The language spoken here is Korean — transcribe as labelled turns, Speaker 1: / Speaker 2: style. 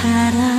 Speaker 1: 사랑